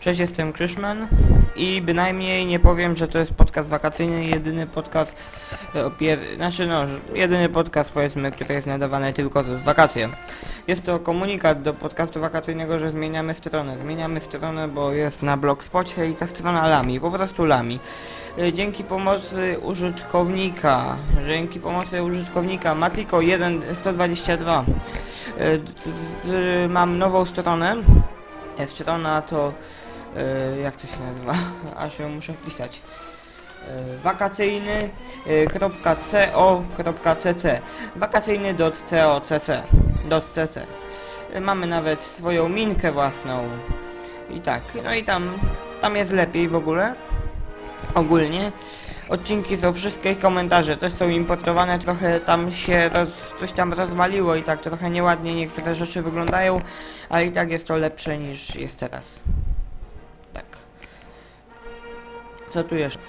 Cześć, jestem Krzyszman i bynajmniej nie powiem, że to jest podcast wakacyjny, jedyny podcast, e, znaczy no, jedyny podcast powiedzmy, który jest nadawany tylko w wakacje. Jest to komunikat do podcastu wakacyjnego, że zmieniamy stronę. Zmieniamy stronę, bo jest na blogspocie i ta strona lami, po prostu lami. E, Dzięki pomocy użytkownika, dzięki pomocy użytkownika Matiko 1122 e, mam nową stronę. Strona to jak to się nazywa? Aż muszę wpisać. E, wakacyjny e, kropka cc E, mamy nawet swoją minkę własną. I tak no i tam tam jest lepiej w ogóle. Ogólnie. Odcinki są wszystkie komentarze też są importowane. Trochę tam się roz, coś tam rozwaliło i tak trochę nieładnie niektóre rzeczy wyglądają ale i tak jest to lepsze niż jest teraz co tu jeszcze?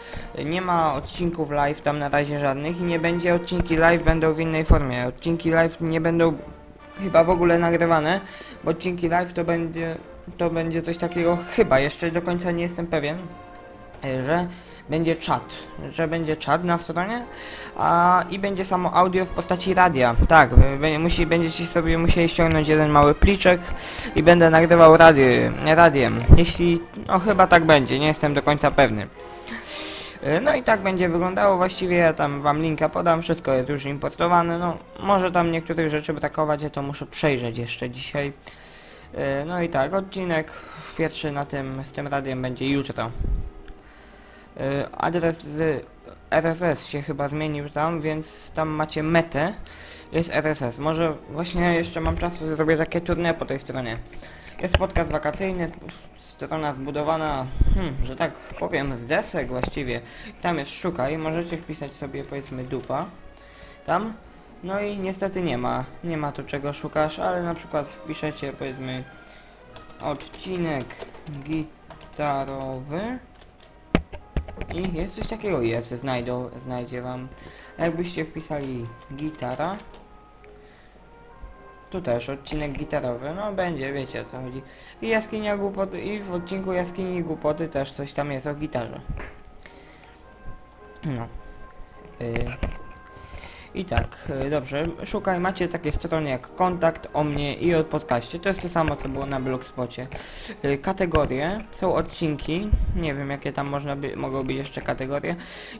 Nie ma odcinków live tam na razie żadnych i nie będzie odcinki live będą w innej formie. Odcinki live nie będą chyba w ogóle nagrywane, bo odcinki live to będzie to będzie coś takiego chyba jeszcze do końca nie jestem pewien, że będzie czat, że będzie czat na stronie a, i będzie samo audio w postaci radia. Tak, musi, będziecie sobie musieli ściągnąć jeden mały pliczek i będę nagrywał rady, radiem. Jeśli, no chyba tak będzie, nie jestem do końca pewny. E, No i tak będzie wyglądało, właściwie ja tam wam linka podam, wszystko jest już importowane, no może tam niektórych rzeczy brakować, ja to muszę przejrzeć jeszcze dzisiaj. E, No i tak, odcinek pierwszy na tym, z tym radiem będzie jutro. E, Adres RSS się chyba zmienił tam, więc tam macie metę, jest RSS. Może właśnie jeszcze mam czas, zrobię takie tournée po tej stronie. Jest podcast wakacyjny, strona zbudowana, hmm, że tak powiem, z desek właściwie. Tam jest szukaj, możecie wpisać sobie powiedzmy dupa. Tam. No i niestety nie ma, nie ma tu czego szukasz, ale na przykład wpiszecie powiedzmy odcinek gitarowy. I jest coś takiego, jest, znajdą, znajdzie wam. Jakbyście wpisali gitara, tu też odcinek gitarowy, no będzie, wiecie o co chodzi. I jaskinia głupoty, i w odcinku jaskini głupoty też coś tam jest o gitarze. No. Y. I tak, y, dobrze, szukaj, macie takie strony jak kontakt o mnie i o podcaście, to jest to samo co było na blogspocie. Y, Kategorie, są odcinki, nie wiem jakie tam można by, mogą być jeszcze kategorie.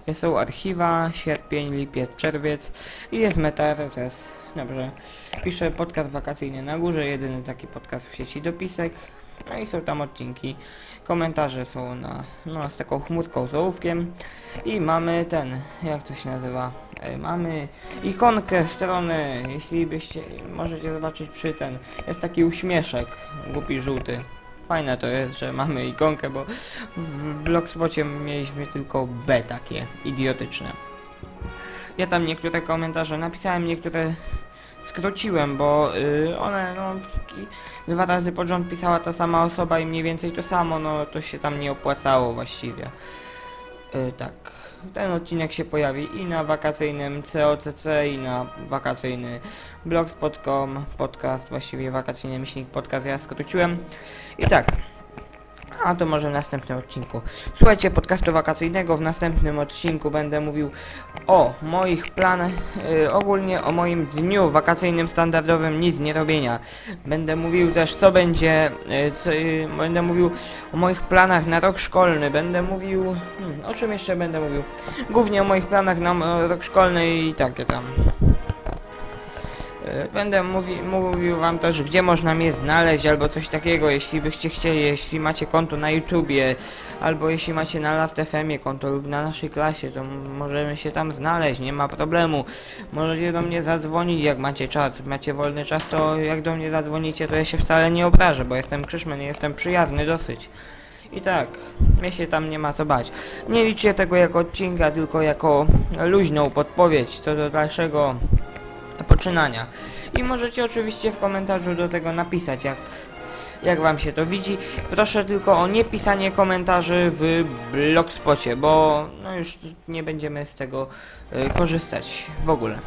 Y, Są archiwa, sierpień, lipiec, czerwiec i jest meta RSS. Dobrze, piszę podcast wakacyjny na górze, jedyny taki podcast w sieci dopisek. No i są tam odcinki, komentarze są na, no z taką chmurką z ołówkiem i mamy ten, jak to się nazywa, e, mamy ikonkę strony, jeśli byście, możecie zobaczyć przy ten, jest taki uśmieszek, głupi żółty. Fajne to jest, że mamy ikonkę, bo w blogspocie mieliśmy tylko B takie, idiotyczne. Ja tam niektóre komentarze napisałem, niektóre skróciłem, bo y, one, no, dwa razy pod rząd pisała ta sama osoba i mniej więcej to samo, no to się tam nie opłacało właściwie. Y, tak, ten odcinek się pojawi i na wakacyjnym COCC i na wakacyjny blogspot.com podcast, właściwie wakacyjny myślnik podcast ja skróciłem. I tak, a to może w następnym odcinku. Słuchajcie podcastu wakacyjnego, w następnym odcinku będę mówił o moich planach, y, ogólnie o moim dniu wakacyjnym standardowym nic nie robienia. Będę mówił też co będzie, y, co, y, będę mówił o moich planach na rok szkolny, będę mówił, hmm, o czym jeszcze będę mówił? Głównie o moich planach na rok szkolny i takie tam. Będę mówi, mówił wam też, gdzie można mnie znaleźć, albo coś takiego, jeśli byście chcieli, jeśli macie konto na YouTubie, albo jeśli macie na Last.fm konto lub na naszej klasie, to możemy się tam znaleźć, nie ma problemu. Możecie do mnie zadzwonić, jak macie czas, macie wolny czas, to jak do mnie zadzwonicie, to ja się wcale nie obrażę, bo jestem Krzyszman i jestem przyjazny dosyć. I tak, mnie się tam nie ma co bać. Nie liczcie tego jako odcinka, tylko jako luźną podpowiedź co do dalszego poczynania. I możecie oczywiście w komentarzu do tego napisać, jak, jak wam się to widzi. Proszę tylko o nie pisanie komentarzy w blogspocie, bo no już nie będziemy z tego y, korzystać w ogóle.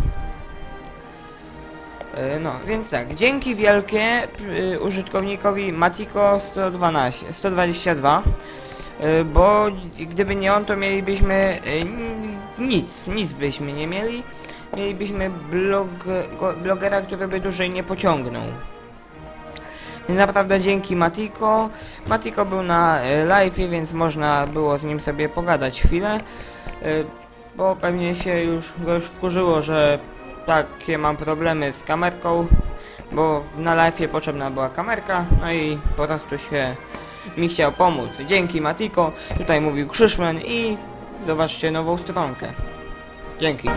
E, No, więc tak, dzięki wielkie y, użytkownikowi Matiko 112, 122, y, bo gdyby nie on, to mielibyśmy y, nic, nic byśmy nie mieli. Mielibyśmy blog, blogera, który by dłużej nie pociągnął. Naprawdę dzięki Matiko. Matiko był na live, więc można było z nim sobie pogadać chwilę, y, bo pewnie się już go już wkurzyło, że takie mam problemy z kamerką, bo na live potrzebna była kamerka, no i po prostu się mi chciał pomóc. Dzięki Matiko, tutaj mówił Krzyszmen i zobaczcie nową stronkę. Dzięki.